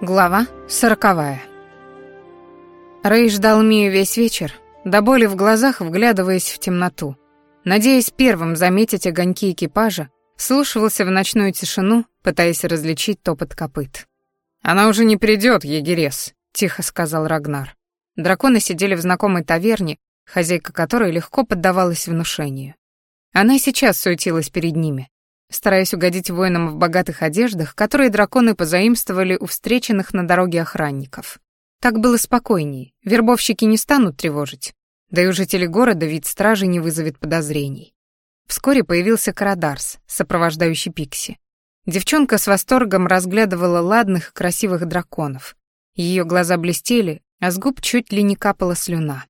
Глава сороковая. Рэй ждал Мию весь вечер, до боли в глазах вглядываясь в темноту. Надеясь первым заметить огоньки экипажа, слушался в ночную тишину, пытаясь различить топот копыт. «Она уже не придет, егерес», — тихо сказал Рагнар. Драконы сидели в знакомой таверне, хозяйка которой легко поддавалась внушению. Она сейчас суетилась перед ними, стараясь угодить воинам в богатых одеждах, которые драконы позаимствовали у встреченных на дороге охранников. Так было спокойней, вербовщики не станут тревожить, да и у жителей города вид стражи не вызовет подозрений. Вскоре появился Карадарс, сопровождающий Пикси. Девчонка с восторгом разглядывала ладных, красивых драконов. Ее глаза блестели, а с губ чуть ли не капала слюна.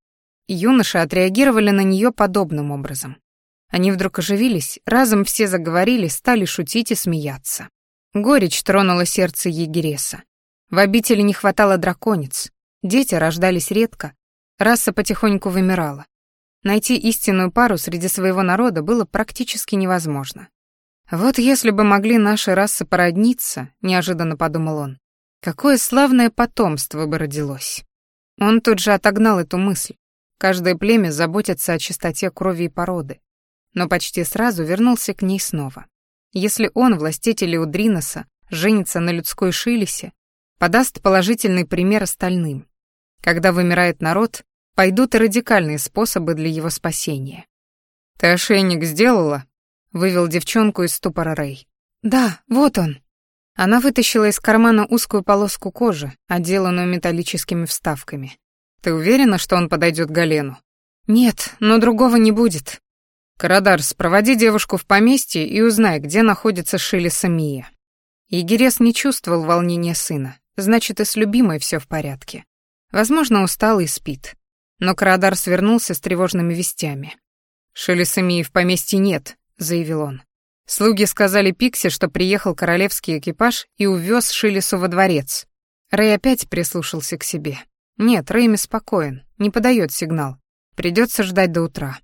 Юноши отреагировали на нее подобным образом. Они вдруг оживились, разом все заговорили, стали шутить и смеяться. Горечь тронула сердце егереса. В обители не хватало драконец, дети рождались редко, раса потихоньку вымирала. Найти истинную пару среди своего народа было практически невозможно. «Вот если бы могли наши расы породниться», — неожиданно подумал он, «какое славное потомство бы родилось». Он тут же отогнал эту мысль. Каждое племя заботится о чистоте крови и породы но почти сразу вернулся к ней снова. Если он, властитель Удриноса, женится на людской Шилисе, подаст положительный пример остальным. Когда вымирает народ, пойдут и радикальные способы для его спасения. «Ты ошейник сделала?» — вывел девчонку из ступора Рэй. «Да, вот он». Она вытащила из кармана узкую полоску кожи, отделанную металлическими вставками. «Ты уверена, что он подойдет Галену?» «Нет, но другого не будет. «Карадарс, проводи девушку в поместье и узнай, где находится Шилиса Мия». Егерес не чувствовал волнения сына, значит, и с любимой все в порядке. Возможно, устал и спит. Но Карадарс вернулся с тревожными вестями. «Шилиса Мии в поместье нет», — заявил он. Слуги сказали Пикси, что приехал королевский экипаж и увез Шилису во дворец. Рэй опять прислушался к себе. Нет, Рэйми спокоен, не подает сигнал. Придется ждать до утра.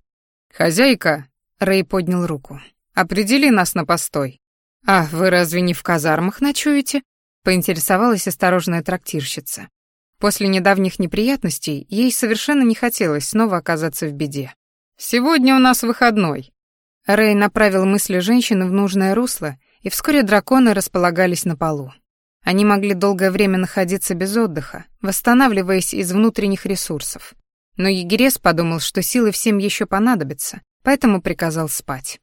«Хозяйка!» — Рэй поднял руку. «Определи нас на постой». «А, вы разве не в казармах ночуете?» — поинтересовалась осторожная трактирщица. После недавних неприятностей ей совершенно не хотелось снова оказаться в беде. «Сегодня у нас выходной». Рэй направил мысли женщины в нужное русло, и вскоре драконы располагались на полу. Они могли долгое время находиться без отдыха, восстанавливаясь из внутренних ресурсов. Но егерес подумал, что силы всем еще понадобятся, поэтому приказал спать.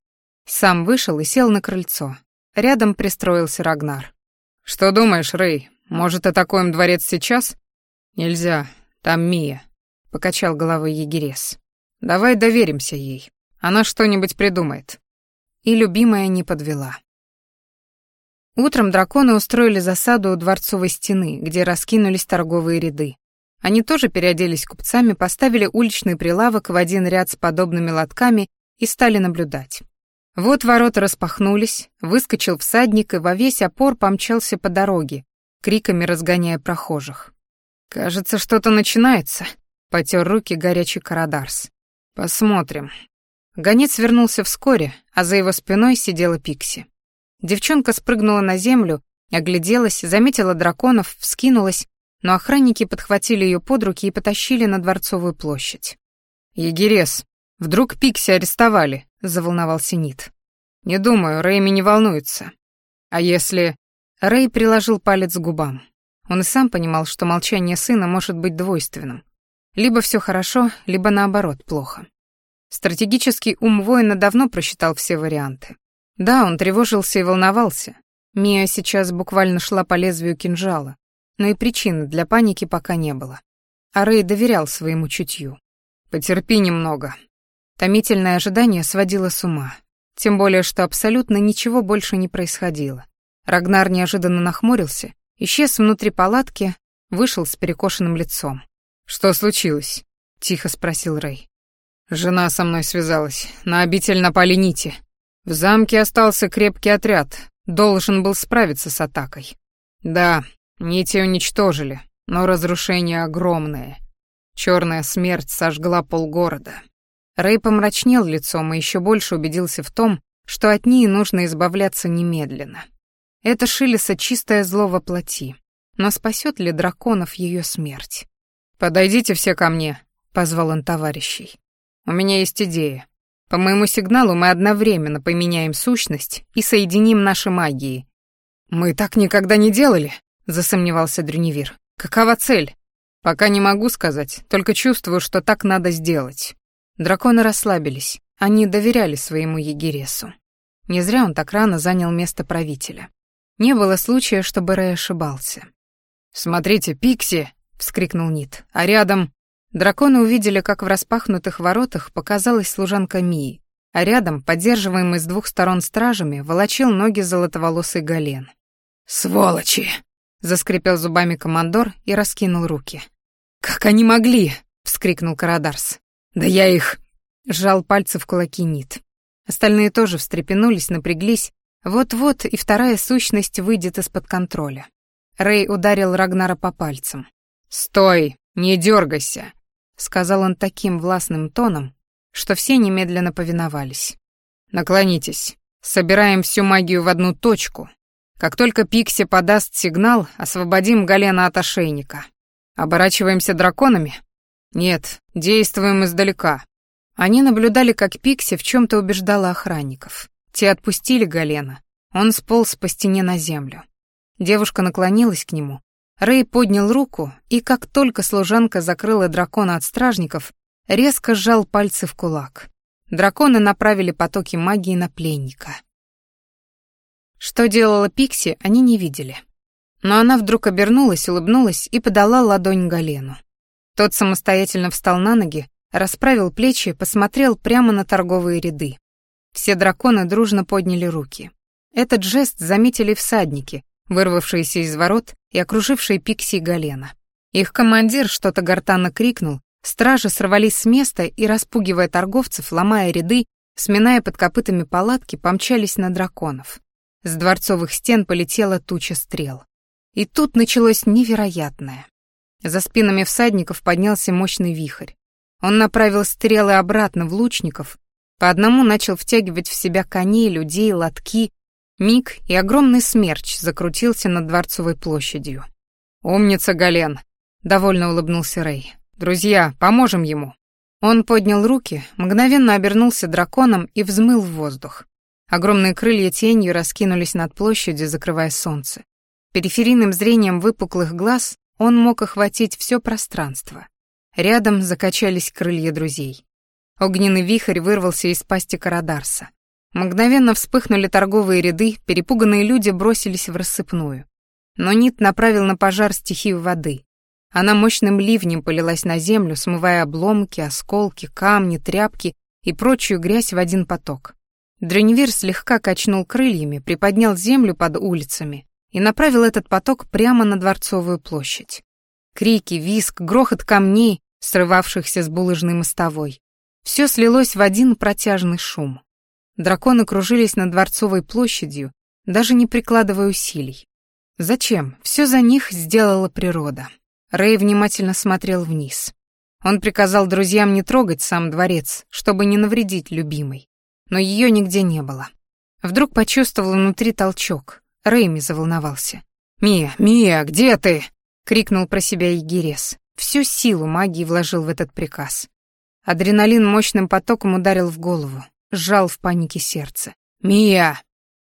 Сам вышел и сел на крыльцо. Рядом пристроился Рагнар. «Что думаешь, Рэй, может, атакуем дворец сейчас?» «Нельзя, там Мия», — покачал головой егерес. «Давай доверимся ей, она что-нибудь придумает». И любимая не подвела. Утром драконы устроили засаду у дворцовой стены, где раскинулись торговые ряды. Они тоже переоделись купцами, поставили уличный прилавок в один ряд с подобными лотками и стали наблюдать. Вот ворота распахнулись, выскочил всадник и во весь опор помчался по дороге, криками разгоняя прохожих. «Кажется, что-то начинается», — потер руки горячий Карадарс. «Посмотрим». Гонец вернулся вскоре, а за его спиной сидела Пикси. Девчонка спрыгнула на землю, огляделась, заметила драконов, вскинулась но охранники подхватили ее под руки и потащили на Дворцовую площадь. «Егерес, вдруг Пикси арестовали?» — заволновался Нит. «Не думаю, Рэйми не волнуется. А если...» Рэй приложил палец к губам. Он и сам понимал, что молчание сына может быть двойственным. Либо все хорошо, либо наоборот плохо. Стратегический ум воина давно просчитал все варианты. Да, он тревожился и волновался. Мия сейчас буквально шла по лезвию кинжала, но и причины для паники пока не было. А Рэй доверял своему чутью. «Потерпи немного». Томительное ожидание сводило с ума. Тем более, что абсолютно ничего больше не происходило. Рагнар неожиданно нахмурился, исчез внутри палатки, вышел с перекошенным лицом. «Что случилось?» — тихо спросил Рэй. «Жена со мной связалась. На обитель напали нити. В замке остался крепкий отряд. Должен был справиться с атакой. Да, Нити уничтожили, но разрушения огромные. Черная смерть сожгла полгорода. Рэй помрачнел лицом и еще больше убедился в том, что от ней нужно избавляться немедленно. Это Шилиса чистое зло во плоти. но спасет ли драконов ее смерть? «Подойдите все ко мне», — позвал он товарищей. «У меня есть идея. По моему сигналу мы одновременно поменяем сущность и соединим наши магии». «Мы так никогда не делали», — засомневался Дрюневир. «Какова цель?» «Пока не могу сказать, только чувствую, что так надо сделать». Драконы расслабились, они доверяли своему егересу. Не зря он так рано занял место правителя. Не было случая, чтобы Рэй ошибался. «Смотрите, Пикси!» — вскрикнул Нит. «А рядом...» Драконы увидели, как в распахнутых воротах показалась служанка Мии, а рядом, поддерживаемый с двух сторон стражами, волочил ноги золотоволосый Гален. «Сволочи!» — заскрипел зубами командор и раскинул руки. «Как они могли?» — вскрикнул Карадарс. «Да я их...» — сжал пальцы в кулаки Нит. Остальные тоже встрепенулись, напряглись. Вот-вот и вторая сущность выйдет из-под контроля. Рэй ударил Рагнара по пальцам. «Стой! Не дергайся!» — сказал он таким властным тоном, что все немедленно повиновались. «Наклонитесь. Собираем всю магию в одну точку. Как только Пикси подаст сигнал, освободим Галена от ошейника. Оборачиваемся драконами? Нет, действуем издалека». Они наблюдали, как Пикси в чем то убеждала охранников. Те отпустили Галена. Он сполз по стене на землю. Девушка наклонилась к нему. Рэй поднял руку, и как только служанка закрыла дракона от стражников, резко сжал пальцы в кулак. Драконы направили потоки магии на пленника. Что делала Пикси, они не видели. Но она вдруг обернулась, улыбнулась и подала ладонь Галену. Тот самостоятельно встал на ноги, расправил плечи, посмотрел прямо на торговые ряды. Все драконы дружно подняли руки. Этот жест заметили всадники, вырвавшиеся из ворот и окружившие Пикси и Галена. Их командир что-то гортанно крикнул, стражи сорвались с места и, распугивая торговцев, ломая ряды, сминая под копытами палатки, помчались на драконов. С дворцовых стен полетела туча стрел. И тут началось невероятное. За спинами всадников поднялся мощный вихрь. Он направил стрелы обратно в лучников, по одному начал втягивать в себя коней, людей, лотки, Миг, и огромный смерч закрутился над Дворцовой площадью. «Умница, Гален!» — довольно улыбнулся Рэй. «Друзья, поможем ему!» Он поднял руки, мгновенно обернулся драконом и взмыл в воздух. Огромные крылья тенью раскинулись над площадью, закрывая солнце. Периферийным зрением выпуклых глаз он мог охватить все пространство. Рядом закачались крылья друзей. Огненный вихрь вырвался из пасти Карадарса. Мгновенно вспыхнули торговые ряды, перепуганные люди бросились в рассыпную. Но Нит направил на пожар стихию воды. Она мощным ливнем полилась на землю, смывая обломки, осколки, камни, тряпки и прочую грязь в один поток. Дреневир слегка качнул крыльями, приподнял землю под улицами и направил этот поток прямо на Дворцовую площадь. Крики, визг, грохот камней, срывавшихся с булыжной мостовой. Все слилось в один протяжный шум. Драконы кружились над Дворцовой площадью, даже не прикладывая усилий. Зачем? Все за них сделала природа. Рэй внимательно смотрел вниз. Он приказал друзьям не трогать сам дворец, чтобы не навредить любимой. Но ее нигде не было. Вдруг почувствовал внутри толчок. Рэйми заволновался. «Мия, Мия, где ты?» — крикнул про себя Егерес. Всю силу магии вложил в этот приказ. Адреналин мощным потоком ударил в голову сжал в панике сердце. «Мия!»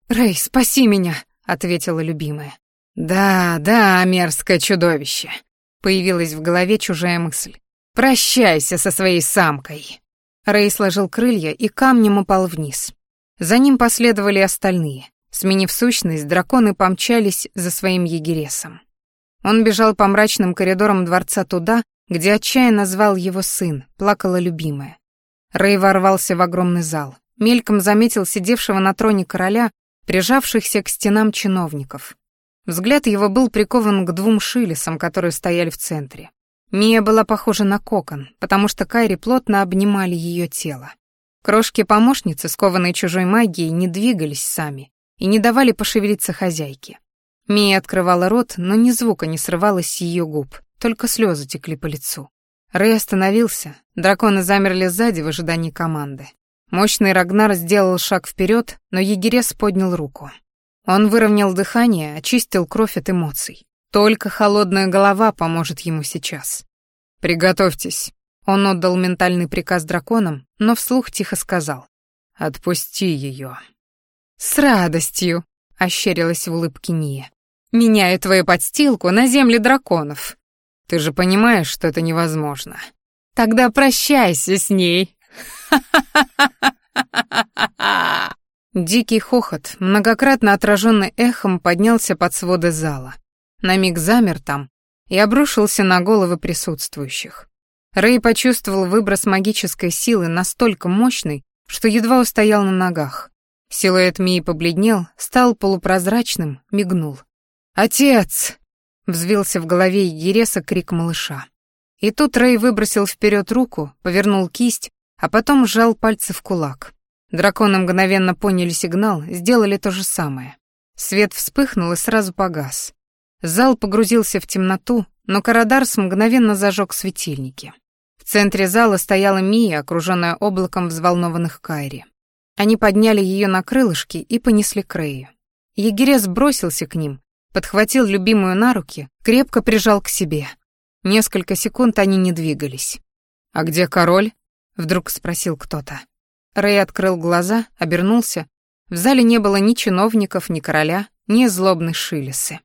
«Рэй, спаси меня!» — ответила любимая. «Да, да, мерзкое чудовище!» — появилась в голове чужая мысль. «Прощайся со своей самкой!» Рэй сложил крылья и камнем упал вниз. За ним последовали остальные. Сменив сущность, драконы помчались за своим егересом. Он бежал по мрачным коридорам дворца туда, где отчаянно звал его сын, плакала любимая. Рэй ворвался в огромный зал. Мельком заметил сидевшего на троне короля, прижавшихся к стенам чиновников. Взгляд его был прикован к двум шилесам, которые стояли в центре. Мия была похожа на кокон, потому что Кайри плотно обнимали ее тело. Крошки-помощницы, скованные чужой магией, не двигались сами и не давали пошевелиться хозяйке. Мия открывала рот, но ни звука не срывалось с ее губ, только слезы текли по лицу. Рэй остановился, драконы замерли сзади в ожидании команды. Мощный Рагнар сделал шаг вперед, но егерес поднял руку. Он выровнял дыхание, очистил кровь от эмоций. Только холодная голова поможет ему сейчас. «Приготовьтесь». Он отдал ментальный приказ драконам, но вслух тихо сказал. «Отпусти ее». «С радостью», — ощерилась в улыбке Ния. «Меняю твою подстилку на земле драконов». «Ты же понимаешь, что это невозможно». «Тогда прощайся с ней». Дикий хохот, многократно отраженный эхом, поднялся под своды зала. На миг замер там и обрушился на головы присутствующих. Рэй почувствовал выброс магической силы настолько мощный, что едва устоял на ногах. Силуэт Мии побледнел, стал полупрозрачным, мигнул. «Отец!» — взвился в голове Ереса крик малыша. И тут Рэй выбросил вперед руку, повернул кисть, а потом сжал пальцы в кулак. Драконы мгновенно поняли сигнал, сделали то же самое. Свет вспыхнул и сразу погас. Зал погрузился в темноту, но Карадарс мгновенно зажег светильники. В центре зала стояла Мия, окруженная облаком взволнованных Кайри. Они подняли ее на крылышки и понесли к Рэю. Егерес бросился к ним, подхватил любимую на руки, крепко прижал к себе. Несколько секунд они не двигались. «А где король?» — вдруг спросил кто-то. Рэй открыл глаза, обернулся. В зале не было ни чиновников, ни короля, ни злобной Шилесы.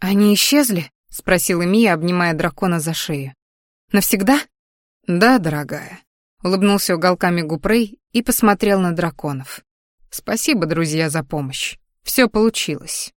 «Они исчезли?» — спросила Мия, обнимая дракона за шею. «Навсегда?» «Да, дорогая», — улыбнулся уголками губ Рэй и посмотрел на драконов. «Спасибо, друзья, за помощь. Все получилось».